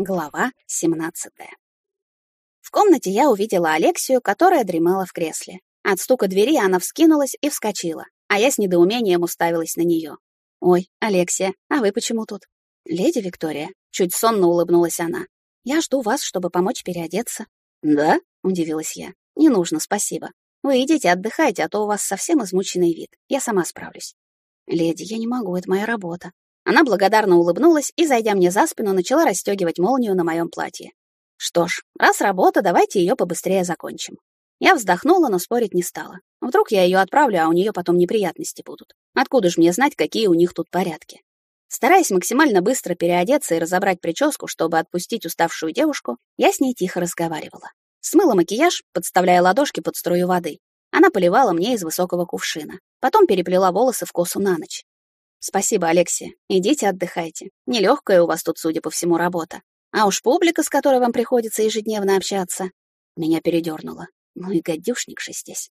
Глава 17. В комнате я увидела Алексию, которая дремала в кресле. От стука двери она вскинулась и вскочила, а я с недоумением уставилась на нее. «Ой, Алексия, а вы почему тут?» «Леди Виктория», — чуть сонно улыбнулась она. «Я жду вас, чтобы помочь переодеться». «Да?» — удивилась я. «Не нужно, спасибо. Вы идите отдыхайте, а то у вас совсем измученный вид. Я сама справлюсь». «Леди, я не могу, это моя работа. Она благодарно улыбнулась и, зайдя мне за спину, начала расстегивать молнию на моем платье. Что ж, раз работа, давайте ее побыстрее закончим. Я вздохнула, но спорить не стала. Вдруг я ее отправлю, а у нее потом неприятности будут. Откуда же мне знать, какие у них тут порядки? Стараясь максимально быстро переодеться и разобрать прическу, чтобы отпустить уставшую девушку, я с ней тихо разговаривала. Смыла макияж, подставляя ладошки под струю воды. Она поливала мне из высокого кувшина. Потом переплела волосы в косу на ночь. Спасибо, Алексия. Идите отдыхайте. Нелегкая у вас тут, судя по всему, работа. А уж публика, с которой вам приходится ежедневно общаться, меня передернуло. Ну и гадюшник же здесь.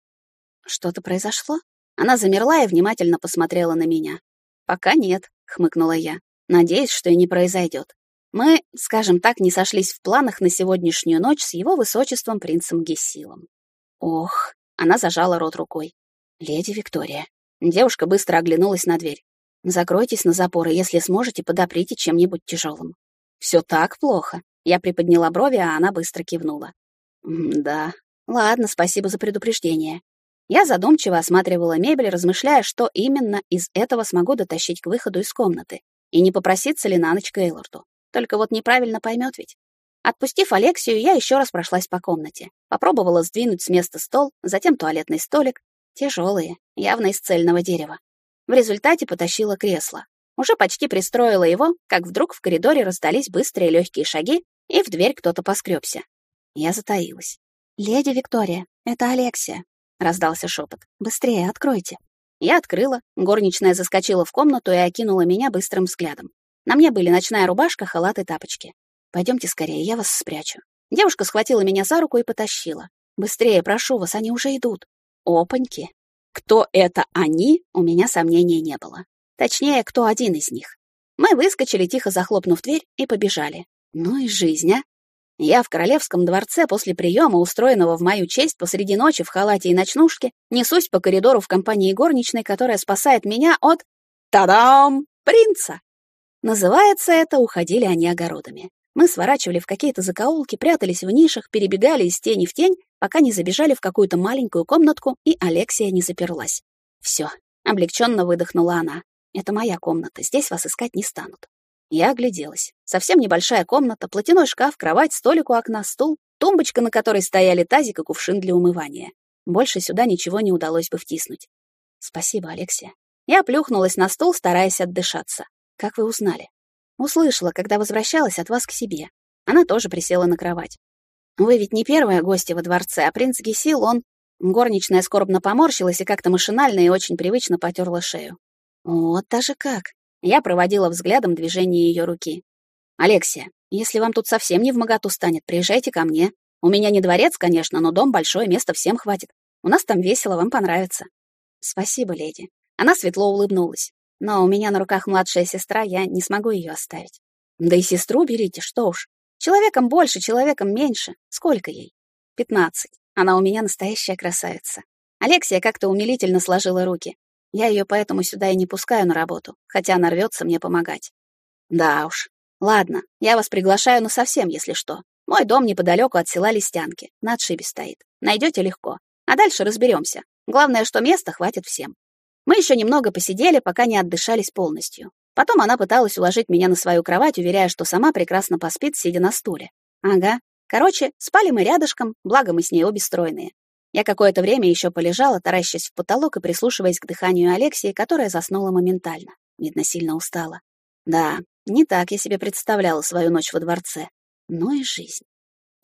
Что-то произошло? Она замерла и внимательно посмотрела на меня. Пока нет, хмыкнула я. Надеюсь, что и не произойдет. Мы, скажем так, не сошлись в планах на сегодняшнюю ночь с его высочеством принцем Гессилом. Ох, она зажала рот рукой. Леди Виктория. Девушка быстро оглянулась на дверь. Закройтесь на запоры, если сможете, подоприте чем-нибудь тяжелым. Все так плохо. Я приподняла брови, а она быстро кивнула. да. Ладно, спасибо за предупреждение. Я задумчиво осматривала мебель, размышляя, что именно из этого смогу дотащить к выходу из комнаты. И не попроситься ли на ночь к Эйлорду. Только вот неправильно поймет ведь. Отпустив Алексию, я еще раз прошлась по комнате. Попробовала сдвинуть с места стол, затем туалетный столик. Тяжелые, явно из цельного дерева. В результате потащила кресло. Уже почти пристроила его, как вдруг в коридоре раздались быстрые легкие шаги, и в дверь кто-то поскребся. Я затаилась. «Леди Виктория, это Алексия», — раздался шепот. «Быстрее, откройте». Я открыла, горничная заскочила в комнату и окинула меня быстрым взглядом. На мне были ночная рубашка, халат и тапочки. Пойдемте скорее, я вас спрячу. Девушка схватила меня за руку и потащила. «Быстрее, прошу вас, они уже идут». Опаньки, кто это они, у меня сомнений не было. Точнее, кто один из них. Мы выскочили, тихо захлопнув дверь, и побежали. Ну и жизнь, а? Я в королевском дворце после приема, устроенного в мою честь посреди ночи в халате и ночнушке, несусь по коридору в компании горничной, которая спасает меня от... Та-дам! Принца! Называется это «Уходили они огородами». Мы сворачивали в какие-то закоулки, прятались в нишах, перебегали из тени в тень, пока не забежали в какую-то маленькую комнатку, и Алексия не заперлась. Все, облегченно выдохнула она. Это моя комната, здесь вас искать не станут. Я огляделась. Совсем небольшая комната, платяной шкаф, кровать, столик у окна, стул, тумбочка, на которой стояли тазик и кувшин для умывания. Больше сюда ничего не удалось бы втиснуть. Спасибо, Алексия. Я плюхнулась на стул, стараясь отдышаться. Как вы узнали? Услышала, когда возвращалась от вас к себе. Она тоже присела на кровать. Вы ведь не первая гостья во дворце, а принц Гесил, он... Горничная скорбно поморщилась и как-то машинально и очень привычно потерла шею. Вот даже как. Я проводила взглядом движение ее руки. «Алексия, если вам тут совсем не в моготу станет, приезжайте ко мне. У меня не дворец, конечно, но дом большой, места всем хватит. У нас там весело, вам понравится». «Спасибо, леди». Она светло улыбнулась. Но у меня на руках младшая сестра, я не смогу ее оставить. Да и сестру берите, что уж. Человеком больше, человеком меньше. Сколько ей? Пятнадцать. Она у меня настоящая красавица. Алексия как-то умилительно сложила руки. Я ее поэтому сюда и не пускаю на работу, хотя она рвется мне помогать. Да уж. Ладно, я вас приглашаю на совсем, если что. Мой дом неподалеку от села Листянки, на отшибе стоит. Найдете легко. А дальше разберемся. Главное, что места хватит всем. Мы еще немного посидели, пока не отдышались полностью. Потом она пыталась уложить меня на свою кровать, уверяя, что сама прекрасно поспит, сидя на стуле. Ага. Короче, спали мы рядышком, благо мы с ней обе стройные. Я какое-то время еще полежала, таращась в потолок и прислушиваясь к дыханию Алексии, которая заснула моментально. Видно, сильно устала. Да, не так я себе представляла свою ночь во дворце. Ну и жизнь.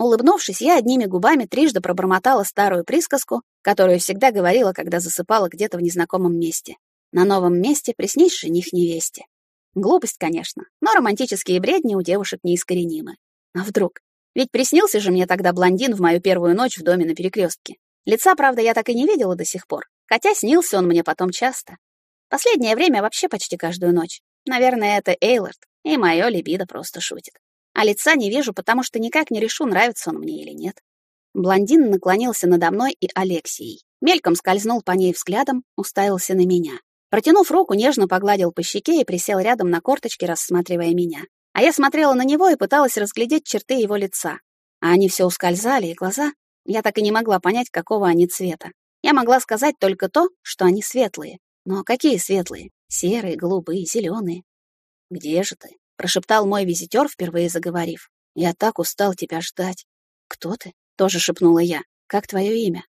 Улыбнувшись, я одними губами трижды пробормотала старую присказку, которую всегда говорила, когда засыпала где-то в незнакомом месте. На новом месте приснись жених невесте. Глупость, конечно, но романтические бредни у девушек неискоренимы. А вдруг? Ведь приснился же мне тогда блондин в мою первую ночь в доме на перекрестке. Лица, правда, я так и не видела до сих пор, хотя снился он мне потом часто. Последнее время вообще почти каждую ночь. Наверное, это Эйлорд, и мое либидо просто шутит. А лица не вижу, потому что никак не решу, нравится он мне или нет. Блондин наклонился надо мной и Алексией. Мельком скользнул по ней взглядом, уставился на меня. Протянув руку, нежно погладил по щеке и присел рядом на корточке, рассматривая меня. А я смотрела на него и пыталась разглядеть черты его лица. А они все ускользали, и глаза... Я так и не могла понять, какого они цвета. Я могла сказать только то, что они светлые. Но какие светлые? Серые, голубые, зеленые. «Где же ты?» — прошептал мой визитер, впервые заговорив. «Я так устал тебя ждать». «Кто ты?» — тоже шепнула я. «Как твое имя?»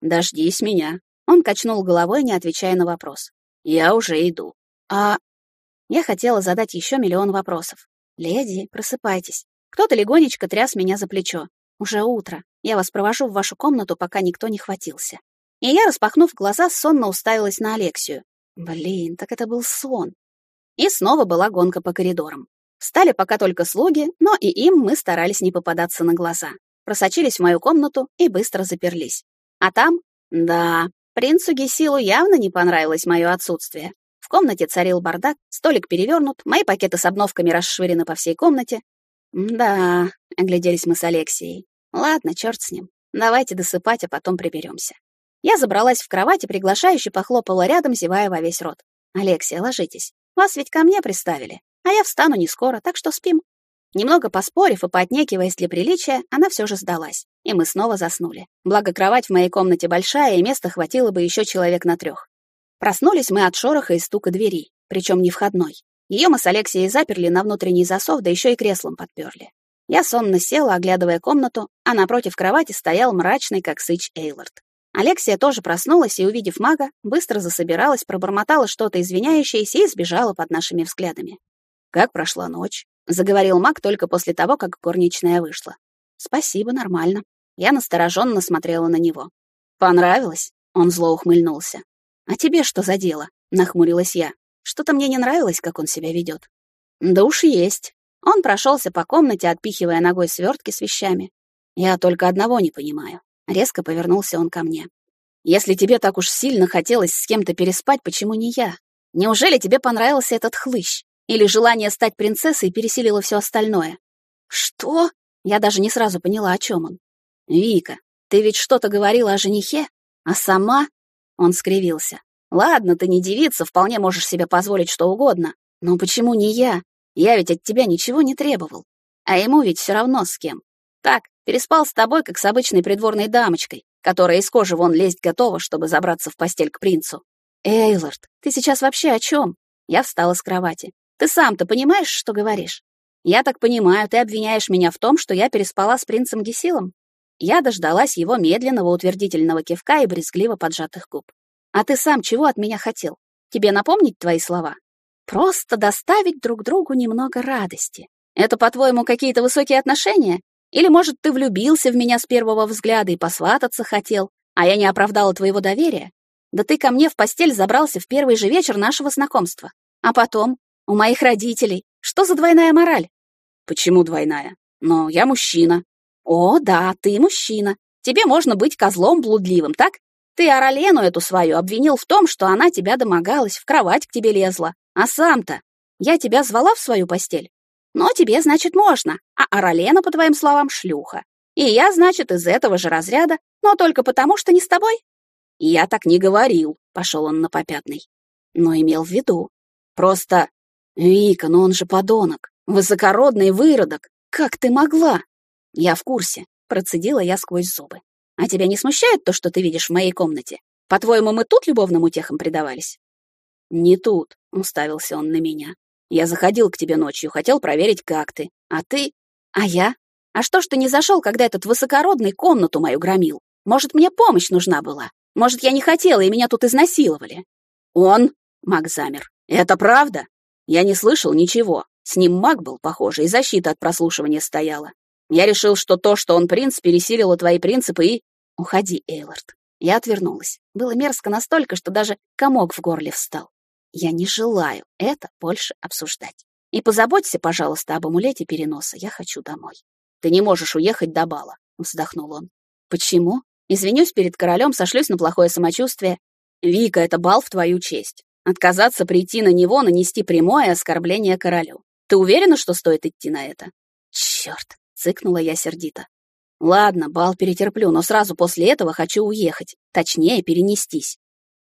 «Дождись меня». Он качнул головой, не отвечая на вопрос. «Я уже иду». «А...» Я хотела задать еще миллион вопросов. «Леди, просыпайтесь». Кто-то легонечко тряс меня за плечо. «Уже утро. Я вас провожу в вашу комнату, пока никто не хватился». И я, распахнув глаза, сонно уставилась на Алексию. Блин, так это был сон. И снова была гонка по коридорам. Стали пока только слуги, но и им мы старались не попадаться на глаза. Просочились в мою комнату и быстро заперлись. А там, да, принцу Гесилу явно не понравилось мое отсутствие. В комнате царил бардак, столик перевернут, мои пакеты с обновками расшвырены по всей комнате. Да, огляделись мы с Алексией. Ладно, черт с ним. Давайте досыпать, а потом приберемся. Я забралась в кровать и приглашающе похлопала рядом, зевая во весь рот. «Алексия, ложитесь. Вас ведь ко мне приставили. А я встану не скоро, так что спим». Немного поспорив и поотнекиваясь для приличия, она все же сдалась, и мы снова заснули. Благо, кровать в моей комнате большая, и места хватило бы еще человек на трех. Проснулись мы от шороха и стука двери, причем не входной. Ее мы с Алексеей заперли на внутренний засов, да еще и креслом подперли. Я сонно села, оглядывая комнату, а напротив кровати стоял мрачный, как сыч Эйлорд. Алексия тоже проснулась и, увидев мага, быстро засобиралась, пробормотала что-то извиняющееся и сбежала под нашими взглядами. «Как прошла ночь?» — заговорил маг только после того, как горничная вышла. «Спасибо, нормально». Я настороженно смотрела на него. «Понравилось?» — он зло ухмыльнулся. «А тебе что за дело?» — нахмурилась я. «Что-то мне не нравилось, как он себя ведет». «Да уж есть». Он прошелся по комнате, отпихивая ногой свертки с вещами. «Я только одного не понимаю. Резко повернулся он ко мне. «Если тебе так уж сильно хотелось с кем-то переспать, почему не я? Неужели тебе понравился этот хлыщ? Или желание стать принцессой пересилило все остальное?» «Что?» Я даже не сразу поняла, о чем он. «Вика, ты ведь что-то говорила о женихе? А сама?» Он скривился. «Ладно, ты не девица, вполне можешь себе позволить что угодно. Но почему не я? Я ведь от тебя ничего не требовал. А ему ведь все равно с кем. Так, переспал с тобой, как с обычной придворной дамочкой, которая из кожи вон лезть готова, чтобы забраться в постель к принцу. Эйлорд, ты сейчас вообще о чем? Я встала с кровати. Ты сам-то понимаешь, что говоришь? Я так понимаю, ты обвиняешь меня в том, что я переспала с принцем Гесилом? Я дождалась его медленного утвердительного кивка и брезгливо поджатых губ. А ты сам чего от меня хотел? Тебе напомнить твои слова? Просто доставить друг другу немного радости. Это, по-твоему, какие-то высокие отношения? Или, может, ты влюбился в меня с первого взгляда и посвататься хотел, а я не оправдала твоего доверия? Да ты ко мне в постель забрался в первый же вечер нашего знакомства. А потом, у моих родителей, что за двойная мораль? Почему двойная? Но я мужчина. О, да, ты мужчина. Тебе можно быть козлом блудливым, так? Ты Аралену эту свою обвинил в том, что она тебя домогалась, в кровать к тебе лезла. А сам-то я тебя звала в свою постель? Но тебе, значит, можно, а Аралена, по твоим словам, шлюха. И я, значит, из этого же разряда, но только потому, что не с тобой. Я так не говорил, пошел он на попятный. Но имел в виду. Просто... Вика, ну он же подонок. Высокородный выродок. Как ты могла? Я в курсе, процедила я сквозь зубы. А тебя не смущает то, что ты видишь в моей комнате? По-твоему, мы тут любовным утехам предавались? Не тут, уставился он на меня. Я заходил к тебе ночью, хотел проверить, как ты. А ты? А я? А что ж ты не зашел, когда этот высокородный комнату мою громил? Может, мне помощь нужна была? Может, я не хотела, и меня тут изнасиловали? Он? Маг замер. Это правда? Я не слышал ничего. С ним маг был, похоже, и защита от прослушивания стояла. Я решил, что то, что он принц, пересилило твои принципы и... Уходи, Эйлорд. Я отвернулась. Было мерзко настолько, что даже комок в горле встал. Я не желаю это больше обсуждать. И позаботься, пожалуйста, об амулете переноса. Я хочу домой. Ты не можешь уехать до бала, вздохнул он. Почему? Извинюсь перед королем, сошлюсь на плохое самочувствие. Вика, это бал в твою честь. Отказаться прийти на него, нанести прямое оскорбление королю. Ты уверена, что стоит идти на это? Чёрт, цыкнула я сердито. Ладно, бал перетерплю, но сразу после этого хочу уехать, точнее, перенестись.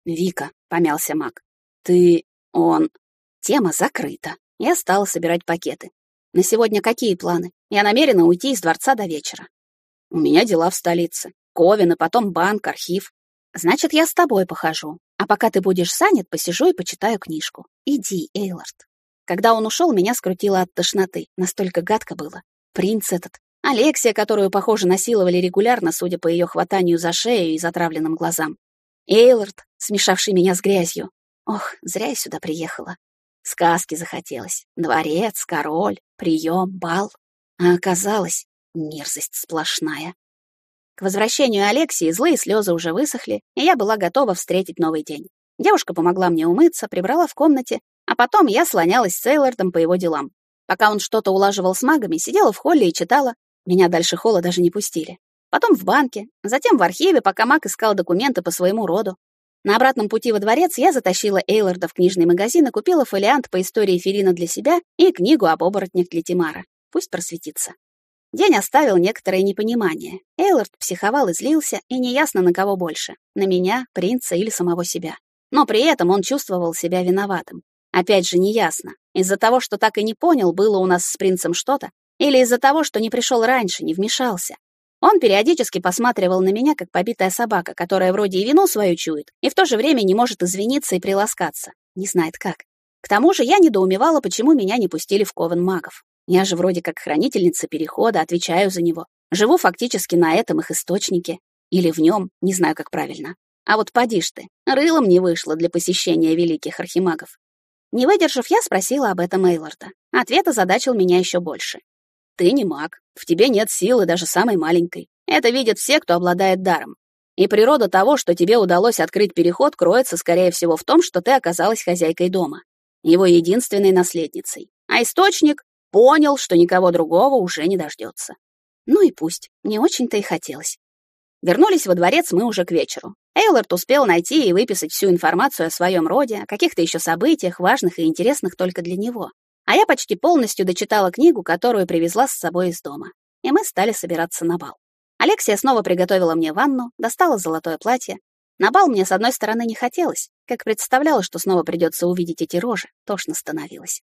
Вика, помялся Мак. Ты... он... Тема закрыта. Я стала собирать пакеты. На сегодня какие планы? Я намерена уйти из дворца до вечера. У меня дела в столице. Ковен, и потом банк, архив. Значит, я с тобой похожу. А пока ты будешь занят, посижу и почитаю книжку. Иди, Эйлард. Когда он ушел, меня скрутило от тошноты. Настолько гадко было. Принц этот. Алексия, которую, похоже, насиловали регулярно, судя по ее хватанию за шею и затравленным глазам. Эйлард, смешавший меня с грязью. Ох, зря я сюда приехала. Сказки захотелось. Дворец, король, прием, бал. А оказалось, мерзость сплошная. К возвращению Алексии злые слезы уже высохли, и я была готова встретить новый день. Девушка помогла мне умыться, прибрала в комнате, а потом я слонялась с Сейлордом по его делам. Пока он что-то улаживал с магами, сидела в холле и читала. Меня дальше холла даже не пустили. Потом в банке, затем в архиве, пока маг искал документы по своему роду. На обратном пути во дворец я затащила Эйлорда в книжный магазин и купила фолиант по истории Ферина для себя и книгу об оборотнях для Тимара. Пусть просветится. День оставил некоторое непонимание. Эйлорд психовал и злился, и неясно на кого больше — на меня, принца или самого себя. Но при этом он чувствовал себя виноватым. Опять же, неясно, из-за того, что так и не понял, было у нас с принцем что-то, или из-за того, что не пришел раньше, не вмешался. Он периодически посматривал на меня, как побитая собака, которая вроде и вину свою чует, и в то же время не может извиниться и приласкаться. Не знает как. К тому же я недоумевала, почему меня не пустили в ковен магов. Я же вроде как хранительница Перехода, отвечаю за него. Живу фактически на этом их источнике. Или в нем, не знаю, как правильно. А вот поди ж ты, рылом не вышло для посещения великих архимагов. Не выдержав, я спросила об этом Эйлорда. Ответ озадачил меня еще больше. «Ты не маг, в тебе нет силы даже самой маленькой. Это видят все, кто обладает даром. И природа того, что тебе удалось открыть переход, кроется, скорее всего, в том, что ты оказалась хозяйкой дома, его единственной наследницей. А источник Понял, что никого другого уже не дождется. Ну и пусть, не очень-то и хотелось. Вернулись во дворец мы уже к вечеру. Эйлорд успел найти и выписать всю информацию о своем роде, о каких-то еще событиях, важных и интересных только для него. А я почти полностью дочитала книгу, которую привезла с собой из дома. И мы стали собираться на бал. Алексия снова приготовила мне ванну, достала золотое платье. На бал мне, с одной стороны, не хотелось, как представляла, что снова придется увидеть эти рожи, тошно становилось.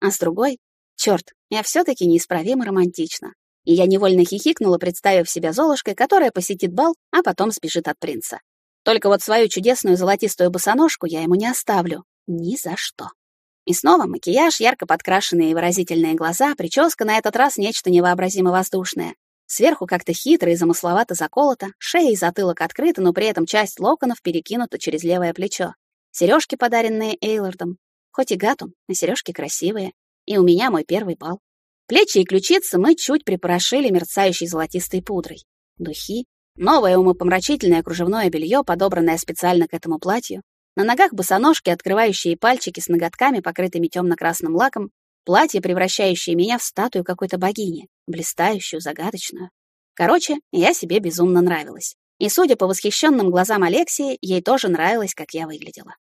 А с другой, Черт, я все-таки неисправимо романтична. И я невольно хихикнула, представив себя Золушкой, которая посетит бал, а потом сбежит от принца. Только вот свою чудесную золотистую босоножку я ему не оставлю. Ни за что. И снова макияж, ярко подкрашенные и выразительные глаза, прическа на этот раз нечто невообразимо воздушное. Сверху как-то хитро и замысловато заколото, шея и затылок открыты, но при этом часть локонов перекинута через левое плечо. Сережки, подаренные Эйлордом. Хоть и гатум, но сережки красивые. И у меня мой первый бал. Плечи и ключицы мы чуть припорошили мерцающей золотистой пудрой. Духи, новое умопомрачительное кружевное белье, подобранное специально к этому платью, на ногах босоножки, открывающие пальчики с ноготками, покрытыми темно-красным лаком, платье, превращающее меня в статую какой-то богини, блистающую, загадочную. Короче, я себе безумно нравилась. И, судя по восхищенным глазам Алексии, ей тоже нравилось, как я выглядела.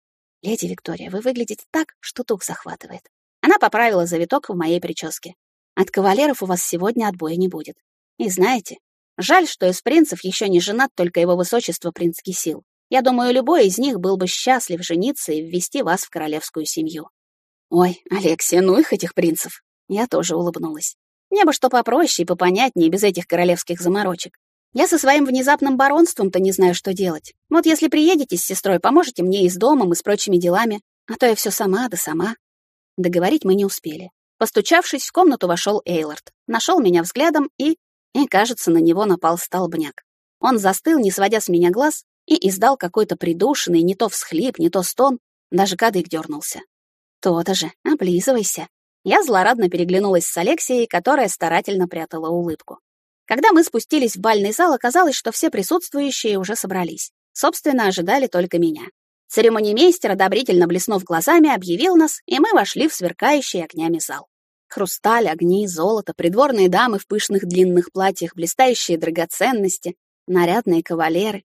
«Леди Виктория, вы выглядите так, что тух захватывает. Она поправила завиток в моей прическе. От кавалеров у вас сегодня отбоя не будет. И знаете, жаль, что из принцев еще не женат только его высочество принц Кисил. Я думаю, любой из них был бы счастлив жениться и ввести вас в королевскую семью. Ой, Алексия, ну их этих принцев. Я тоже улыбнулась. Мне бы что попроще и попонятнее, без этих королевских заморочек. Я со своим внезапным баронством-то не знаю, что делать. Вот если приедете с сестрой, поможете мне и с домом, и с прочими делами. А то я все сама да сама. Договорить мы не успели. Постучавшись, в комнату вошел Эйлорд, нашел меня взглядом и... И, кажется, на него напал столбняк. Он застыл, не сводя с меня глаз, и издал какой-то придушенный не то всхлип, не то стон, даже кадык дернулся. То-то же, облизывайся. Я злорадно переглянулась с Алексией, которая старательно прятала улыбку. Когда мы спустились в бальный зал, оказалось, что все присутствующие уже собрались. Собственно, ожидали только меня. Церемонимейстер, одобрительно блеснув глазами, объявил нас, и мы вошли в сверкающий огнями зал. Хрусталь, огни, золото, придворные дамы в пышных длинных платьях, блистающие драгоценности, нарядные кавалеры.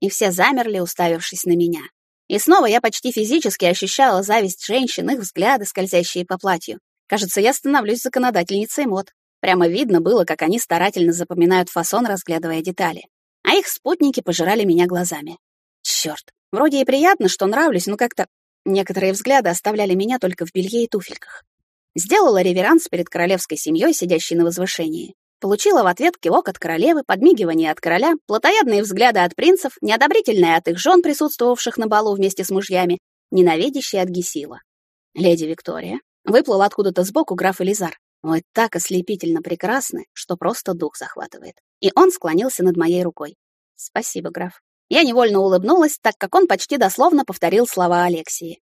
И все замерли, уставившись на меня. И снова я почти физически ощущала зависть женщин, их взгляды, скользящие по платью. Кажется, я становлюсь законодательницей мод. Прямо видно было, как они старательно запоминают фасон, разглядывая детали. А их спутники пожирали меня глазами. Чёрт, вроде и приятно, что нравлюсь, но как-то... Некоторые взгляды оставляли меня только в белье и туфельках. Сделала реверанс перед королевской семьей, сидящей на возвышении. Получила в ответ кивок от королевы, подмигивание от короля, плотоядные взгляды от принцев, неодобрительные от их жен, присутствовавших на балу вместе с мужьями, ненавидящие от Гесила. Леди Виктория. Выплыл откуда-то сбоку граф Элизар. Ой, так ослепительно прекрасны, что просто дух захватывает. И он склонился над моей рукой. Спасибо, граф. Я невольно улыбнулась, так как он почти дословно повторил слова Алексии.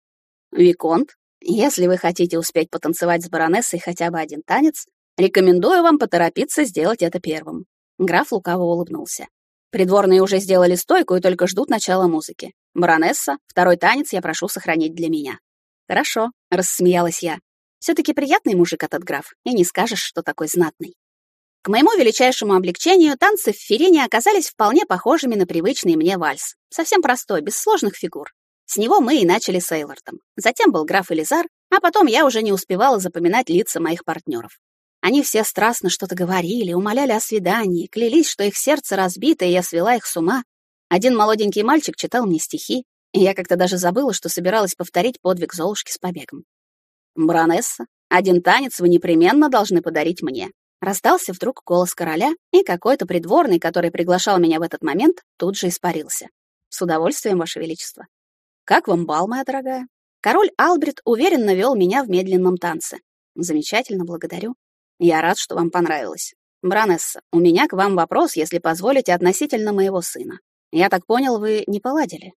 Виконт, если вы хотите успеть потанцевать с баронессой хотя бы один танец, Рекомендую вам поторопиться сделать это первым. Граф лукаво улыбнулся. Придворные уже сделали стойку и только ждут начала музыки. Баронесса, второй танец я прошу сохранить для меня. Хорошо, рассмеялась я. все таки приятный мужик этот граф, и не скажешь, что такой знатный. К моему величайшему облегчению танцы в Ферине оказались вполне похожими на привычный мне вальс. Совсем простой, без сложных фигур. С него мы и начали с Эйлортом. Затем был граф Элизар, а потом я уже не успевала запоминать лица моих партнеров. Они все страстно что-то говорили, умоляли о свидании, клялись, что их сердце разбито, и я свела их с ума. Один молоденький мальчик читал мне стихи, и я как-то даже забыла, что собиралась повторить подвиг Золушки с побегом. «Бронесса, один танец вы непременно должны подарить мне». Раздался вдруг голос короля, и какой-то придворный, который приглашал меня в этот момент, тут же испарился. «С удовольствием, Ваше Величество». «Как вам бал, моя дорогая?» Король Албрит уверенно вел меня в медленном танце. «Замечательно, благодарю. Я рад, что вам понравилось. Бранесса, у меня к вам вопрос, если позволите, относительно моего сына. Я так понял, вы не поладили?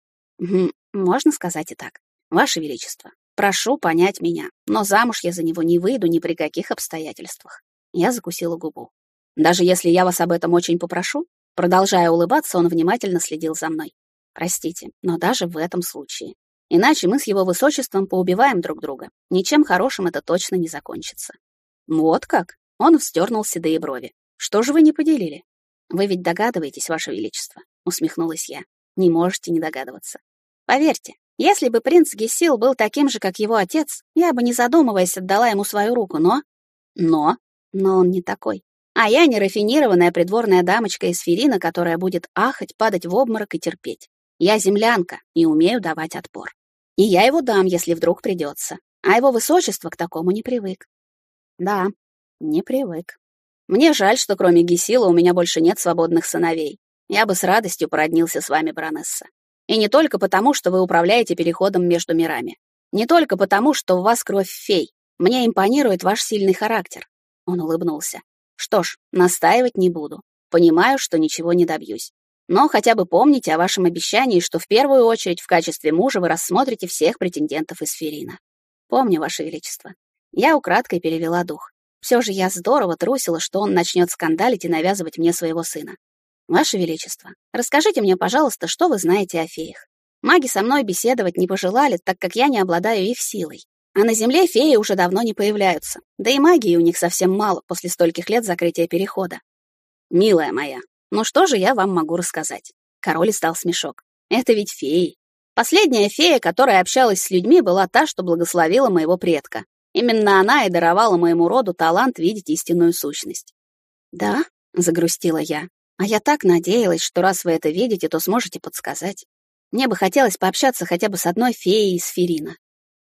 Можно сказать и так. Ваше Величество, прошу понять меня, но замуж я за него не выйду ни при каких обстоятельствах. Я закусила губу. Даже если я вас об этом очень попрошу? Продолжая улыбаться, он внимательно следил за мной. Простите, но даже в этом случае. Иначе мы с его высочеством поубиваем друг друга. Ничем хорошим это точно не закончится. «Вот как?» — он вздернул седые брови. «Что же вы не поделили?» «Вы ведь догадываетесь, Ваше Величество», — усмехнулась я. «Не можете не догадываться. Поверьте, если бы принц Гессил был таким же, как его отец, я бы, не задумываясь, отдала ему свою руку, но... Но... Но он не такой. А я не рафинированная придворная дамочка из Ферина, которая будет ахать, падать в обморок и терпеть. Я землянка и умею давать отпор. И я его дам, если вдруг придется. А его высочество к такому не привык. Да, не привык. Мне жаль, что кроме Гесила у меня больше нет свободных сыновей. Я бы с радостью породнился с вами, баронесса. И не только потому, что вы управляете переходом между мирами. Не только потому, что у вас кровь фей. Мне импонирует ваш сильный характер. Он улыбнулся. Что ж, настаивать не буду. Понимаю, что ничего не добьюсь. Но хотя бы помните о вашем обещании, что в первую очередь в качестве мужа вы рассмотрите всех претендентов из Ферина. Помню, ваше величество. Я украдкой перевела дух. Все же я здорово трусила, что он начнет скандалить и навязывать мне своего сына. Ваше Величество, расскажите мне, пожалуйста, что вы знаете о феях. Маги со мной беседовать не пожелали, так как я не обладаю их силой. А на Земле феи уже давно не появляются. Да и магии у них совсем мало после стольких лет закрытия перехода. Милая моя, ну что же я вам могу рассказать? Король стал смешок. Это ведь феи. Последняя фея, которая общалась с людьми, была та, что благословила моего предка. Именно она и даровала моему роду талант видеть истинную сущность. «Да?» — загрустила я. «А я так надеялась, что раз вы это видите, то сможете подсказать. Мне бы хотелось пообщаться хотя бы с одной феей из Ферина.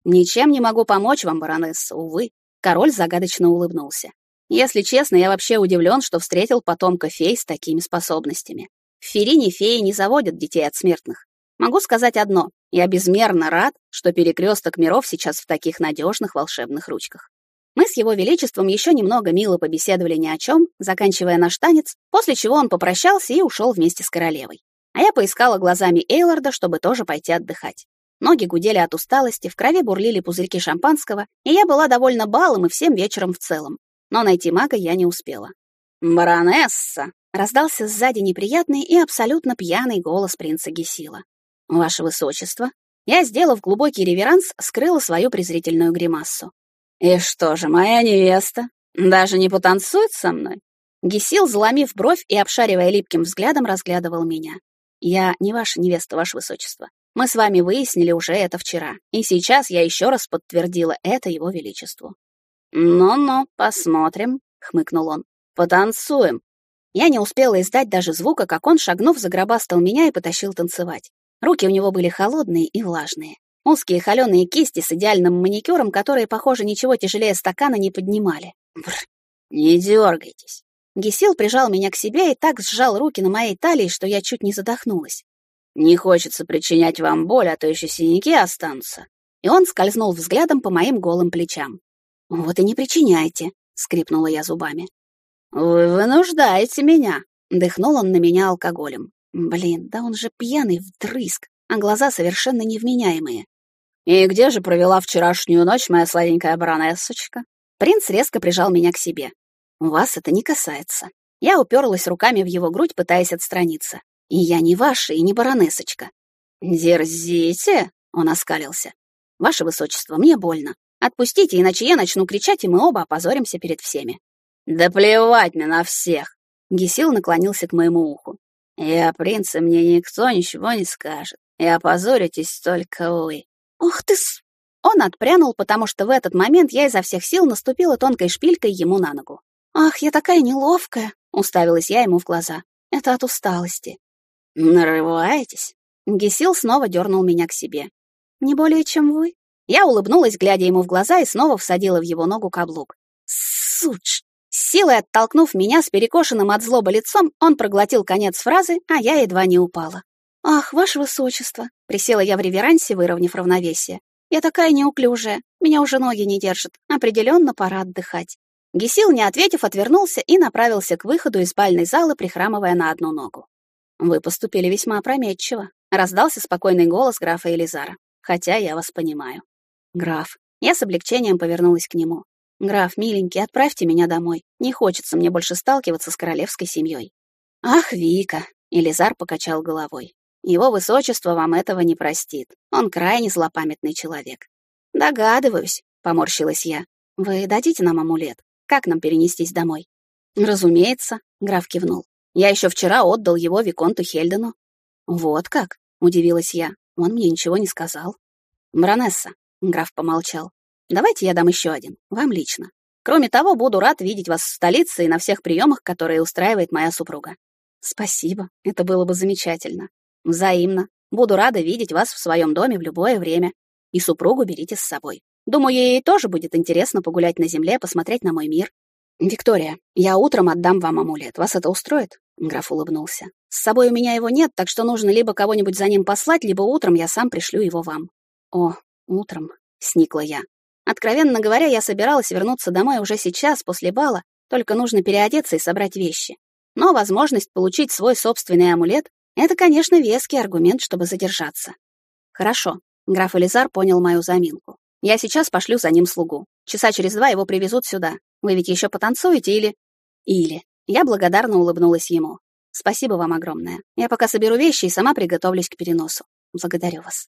Ничем не могу помочь вам, баронесса, увы». Король загадочно улыбнулся. «Если честно, я вообще удивлен, что встретил потомка фей с такими способностями. В Ферине феи не заводят детей от смертных. Могу сказать одно. Я безмерно рад, что перекресток миров сейчас в таких надежных волшебных ручках. Мы с его величеством еще немного мило побеседовали ни о чем, заканчивая наш танец, после чего он попрощался и ушел вместе с королевой. А я поискала глазами Эйларда, чтобы тоже пойти отдыхать. Ноги гудели от усталости, в крови бурлили пузырьки шампанского, и я была довольно балом и всем вечером в целом. Но найти мага я не успела. «Баронесса!» — раздался сзади неприятный и абсолютно пьяный голос принца Гесила. «Ваше высочество». Я, сделав глубокий реверанс, скрыла свою презрительную гримассу. «И что же, моя невеста даже не потанцует со мной?» Гесил, заломив бровь и обшаривая липким взглядом, разглядывал меня. «Я не ваша невеста, ваше высочество. Мы с вами выяснили уже это вчера, и сейчас я еще раз подтвердила это его величеству». «Ну-ну, посмотрим», — хмыкнул он. «Потанцуем!» Я не успела издать даже звука, как он, шагнув, загробастал меня и потащил танцевать. Руки у него были холодные и влажные. Узкие холеные кисти с идеальным маникюром, которые, похоже, ничего тяжелее стакана не поднимали. Бррр. «Не дергайтесь!» Гесил прижал меня к себе и так сжал руки на моей талии, что я чуть не задохнулась. «Не хочется причинять вам боль, а то еще синяки останутся». И он скользнул взглядом по моим голым плечам. «Вот и не причиняйте», — скрипнула я зубами. «Вы вынуждаете меня», — дыхнул он на меня алкоголем. «Блин, да он же пьяный вдрызг, а глаза совершенно невменяемые». «И где же провела вчерашнюю ночь моя сладенькая баронессочка?» Принц резко прижал меня к себе. «Вас это не касается». Я уперлась руками в его грудь, пытаясь отстраниться. «И я не ваша, и не баронесочка». «Дерзите!» — он оскалился. «Ваше высочество, мне больно. Отпустите, иначе я начну кричать, и мы оба опозоримся перед всеми». «Да плевать мне на всех!» Гесил наклонился к моему уху. «Я принц, и мне никто ничего не скажет. И опозоритесь только вы». «Ух ты с...» Он отпрянул, потому что в этот момент я изо всех сил наступила тонкой шпилькой ему на ногу. «Ах, я такая неловкая!» — уставилась я ему в глаза. «Это от усталости». «Нарываетесь?» Гесил снова дернул меня к себе. «Не более, чем вы». Я улыбнулась, глядя ему в глаза, и снова всадила в его ногу каблук. «Суч!» Силой оттолкнув меня с перекошенным от злоба лицом, он проглотил конец фразы, а я едва не упала. «Ах, ваше высочество!» — присела я в реверансе, выровняв равновесие. «Я такая неуклюжая, меня уже ноги не держат. Определенно пора отдыхать». Гесил, не ответив, отвернулся и направился к выходу из спальной залы, прихрамывая на одну ногу. «Вы поступили весьма опрометчиво», — раздался спокойный голос графа Элизара. «Хотя я вас понимаю». «Граф». Я с облегчением повернулась к нему. «Граф, миленький, отправьте меня домой. Не хочется мне больше сталкиваться с королевской семьей». «Ах, Вика!» — Элизар покачал головой. «Его высочество вам этого не простит. Он крайне злопамятный человек». «Догадываюсь», — поморщилась я. «Вы дадите нам амулет? Как нам перенестись домой?» «Разумеется», — граф кивнул. «Я еще вчера отдал его Виконту Хельдену». «Вот как?» — удивилась я. Он мне ничего не сказал. «Бронесса», — граф помолчал, — «давайте я дам еще один, вам лично. Кроме того, буду рад видеть вас в столице и на всех приемах, которые устраивает моя супруга». «Спасибо, это было бы замечательно. Взаимно. Буду рада видеть вас в своем доме в любое время. И супругу берите с собой. Думаю, ей тоже будет интересно погулять на земле, посмотреть на мой мир. Виктория, я утром отдам вам амулет. Вас это устроит? Граф улыбнулся. С собой у меня его нет, так что нужно либо кого-нибудь за ним послать, либо утром я сам пришлю его вам. О, утром, сникла я. Откровенно говоря, я собиралась вернуться домой уже сейчас, после бала, только нужно переодеться и собрать вещи. Но возможность получить свой собственный амулет — это, конечно, веский аргумент, чтобы задержаться. Хорошо, граф Элизар понял мою заминку. Я сейчас пошлю за ним слугу. Часа через два его привезут сюда. Вы ведь еще потанцуете или...» «Или...» Я благодарно улыбнулась ему. «Спасибо вам огромное. Я пока соберу вещи и сама приготовлюсь к переносу. Благодарю вас».